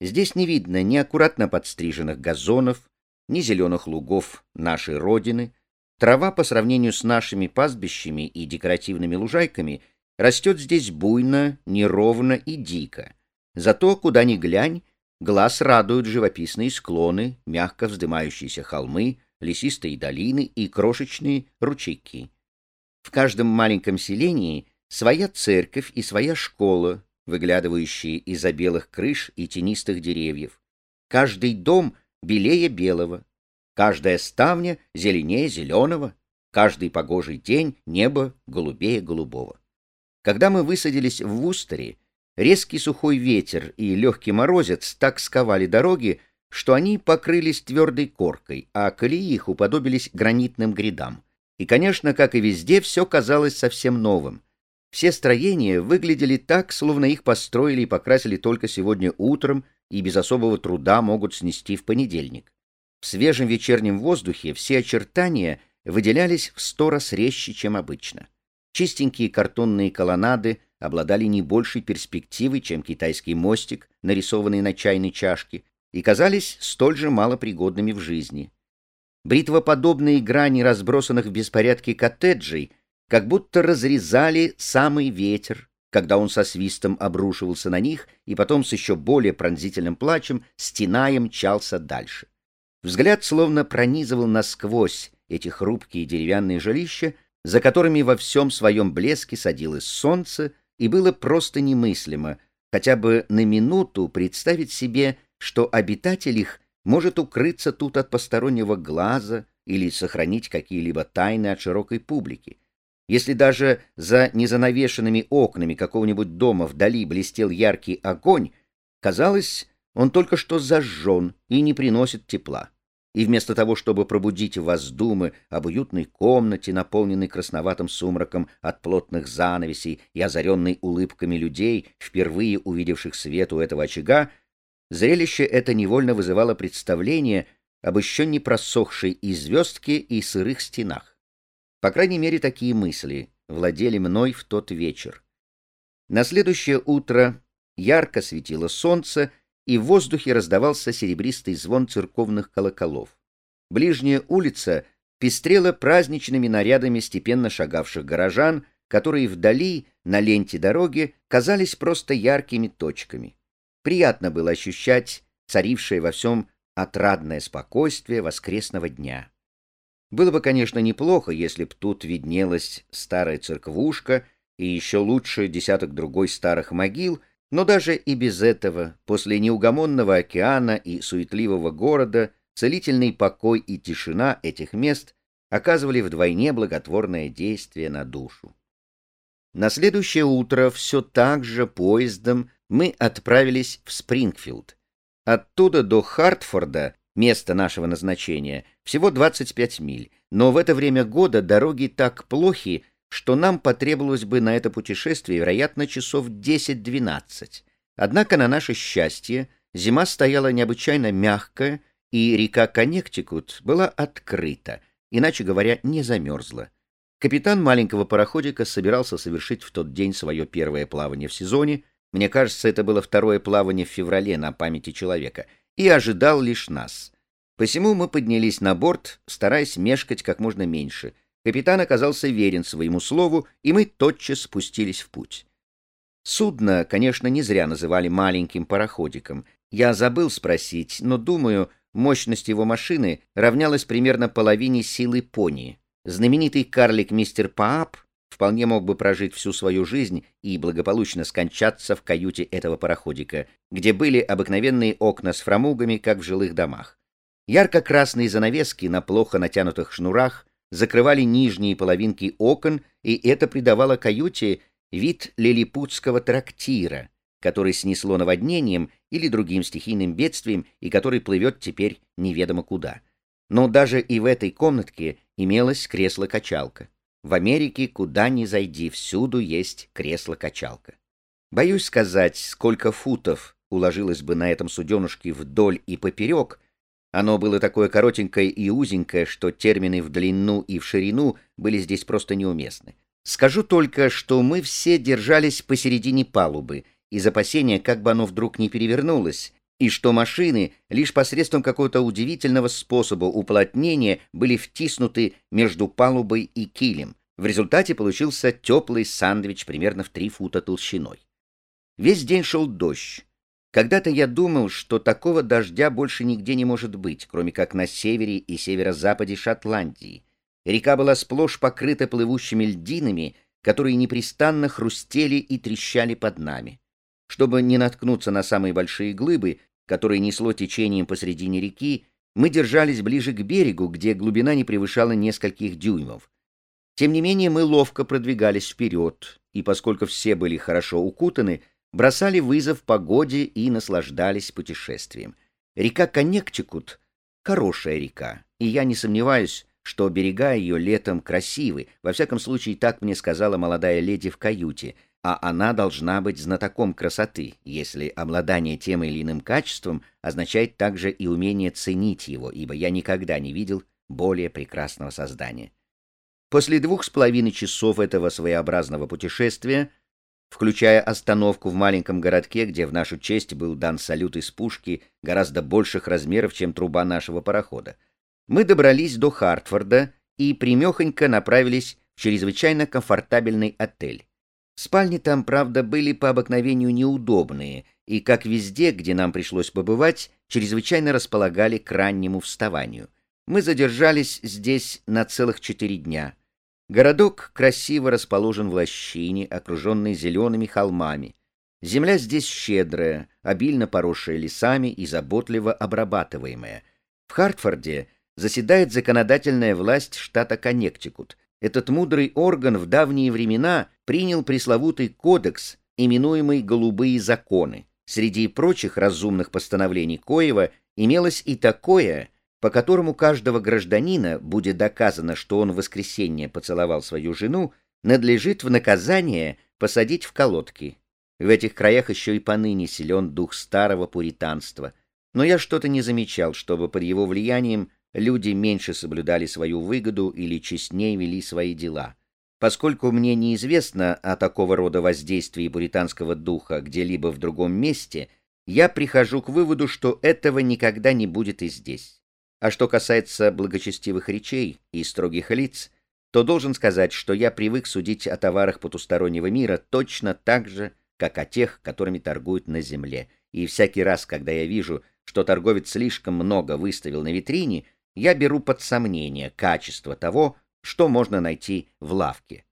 Здесь не видно ни аккуратно подстриженных газонов, ни зеленых лугов нашей родины. Трава по сравнению с нашими пастбищами и декоративными лужайками растет здесь буйно, неровно и дико. Зато, куда ни глянь, глаз радуют живописные склоны, мягко вздымающиеся холмы, лесистые долины и крошечные ручейки. В каждом маленьком селении своя церковь и своя школа, выглядывающие из-за белых крыш и тенистых деревьев. Каждый дом белее белого, каждая ставня зеленее зеленого, каждый погожий день небо голубее голубого. Когда мы высадились в Вустере, резкий сухой ветер и легкий морозец так сковали дороги, что они покрылись твердой коркой, а колеи их уподобились гранитным грядам. И, конечно, как и везде, все казалось совсем новым. Все строения выглядели так, словно их построили и покрасили только сегодня утром и без особого труда могут снести в понедельник. В свежем вечернем воздухе все очертания выделялись в сто раз резче, чем обычно. Чистенькие картонные колоннады обладали не большей перспективой, чем китайский мостик, нарисованный на чайной чашке, и казались столь же малопригодными в жизни. Бритвоподобные грани разбросанных в беспорядке коттеджей как будто разрезали самый ветер, когда он со свистом обрушивался на них и потом с еще более пронзительным плачем стеная мчался дальше. Взгляд словно пронизывал насквозь эти хрупкие деревянные жилища, за которыми во всем своем блеске садилось солнце, и было просто немыслимо хотя бы на минуту представить себе, что обитатель их может укрыться тут от постороннего глаза или сохранить какие-либо тайны от широкой публики. Если даже за незанавешенными окнами какого-нибудь дома вдали блестел яркий огонь, казалось, он только что зажжен и не приносит тепла. И вместо того, чтобы пробудить в вас думы об уютной комнате, наполненной красноватым сумраком от плотных занавесей и озаренной улыбками людей, впервые увидевших свет у этого очага, зрелище это невольно вызывало представление об еще не просохшей и звездке и сырых стенах. По крайней мере, такие мысли владели мной в тот вечер. На следующее утро ярко светило солнце, и в воздухе раздавался серебристый звон церковных колоколов. Ближняя улица пестрела праздничными нарядами степенно шагавших горожан, которые вдали, на ленте дороги, казались просто яркими точками. Приятно было ощущать царившее во всем отрадное спокойствие воскресного дня. Было бы, конечно, неплохо, если б тут виднелась старая церквушка и еще лучше десяток другой старых могил, но даже и без этого, после неугомонного океана и суетливого города, целительный покой и тишина этих мест оказывали вдвойне благотворное действие на душу. На следующее утро все так же поездом мы отправились в Спрингфилд. Оттуда до Хартфорда место нашего назначения, всего 25 миль, но в это время года дороги так плохи, что нам потребовалось бы на это путешествие, вероятно, часов 10-12. Однако, на наше счастье, зима стояла необычайно мягкая, и река Коннектикут была открыта, иначе говоря, не замерзла. Капитан маленького пароходика собирался совершить в тот день свое первое плавание в сезоне, мне кажется, это было второе плавание в феврале на памяти человека — и ожидал лишь нас. Посему мы поднялись на борт, стараясь мешкать как можно меньше. Капитан оказался верен своему слову, и мы тотчас спустились в путь. Судно, конечно, не зря называли маленьким пароходиком. Я забыл спросить, но, думаю, мощность его машины равнялась примерно половине силы пони. Знаменитый карлик мистер Паап вполне мог бы прожить всю свою жизнь и благополучно скончаться в каюте этого пароходика, где были обыкновенные окна с фрамугами, как в жилых домах. Ярко-красные занавески на плохо натянутых шнурах закрывали нижние половинки окон, и это придавало каюте вид лилипутского трактира, который снесло наводнением или другим стихийным бедствием и который плывет теперь неведомо куда. Но даже и в этой комнатке имелось кресло-качалка. В Америке куда ни зайди, всюду есть кресло-качалка. Боюсь сказать, сколько футов уложилось бы на этом суденушке вдоль и поперек. Оно было такое коротенькое и узенькое, что термины в длину и в ширину были здесь просто неуместны. Скажу только, что мы все держались посередине палубы, из опасения, как бы оно вдруг не перевернулось, и что машины лишь посредством какого-то удивительного способа уплотнения были втиснуты между палубой и килем. В результате получился теплый сандвич примерно в три фута толщиной. Весь день шел дождь. Когда-то я думал, что такого дождя больше нигде не может быть, кроме как на севере и северо-западе Шотландии. Река была сплошь покрыта плывущими льдинами, которые непрестанно хрустели и трещали под нами. Чтобы не наткнуться на самые большие глыбы, которые несло течением посредине реки, мы держались ближе к берегу, где глубина не превышала нескольких дюймов. Тем не менее мы ловко продвигались вперед, и поскольку все были хорошо укутаны, бросали вызов погоде и наслаждались путешествием. Река Коннектикут — хорошая река, и я не сомневаюсь, что берега ее летом красивы, во всяком случае так мне сказала молодая леди в каюте, а она должна быть знатоком красоты, если обладание тем или иным качеством означает также и умение ценить его, ибо я никогда не видел более прекрасного создания. После двух с половиной часов этого своеобразного путешествия включая остановку в маленьком городке, где в нашу честь был дан салют из пушки гораздо больших размеров, чем труба нашего парохода. Мы добрались до Хартфорда и примехонько направились в чрезвычайно комфортабельный отель. Спальни там, правда, были по обыкновению неудобные, и, как везде, где нам пришлось побывать, чрезвычайно располагали к раннему вставанию. Мы задержались здесь на целых четыре дня — Городок красиво расположен в лощине, окруженной зелеными холмами. Земля здесь щедрая, обильно поросшая лесами и заботливо обрабатываемая. В Хартфорде заседает законодательная власть штата Коннектикут. Этот мудрый орган в давние времена принял пресловутый кодекс, именуемый «Голубые законы». Среди прочих разумных постановлений Коева имелось и такое — по которому каждого гражданина будет доказано, что он в воскресенье поцеловал свою жену, надлежит в наказание посадить в колодки. В этих краях еще и поныне силен дух старого пуританства, но я что-то не замечал, чтобы под его влиянием люди меньше соблюдали свою выгоду или честнее вели свои дела. Поскольку мне неизвестно о такого рода воздействии пуританского духа где-либо в другом месте, я прихожу к выводу, что этого никогда не будет и здесь. А что касается благочестивых речей и строгих лиц, то должен сказать, что я привык судить о товарах потустороннего мира точно так же, как о тех, которыми торгуют на земле. И всякий раз, когда я вижу, что торговец слишком много выставил на витрине, я беру под сомнение качество того, что можно найти в лавке.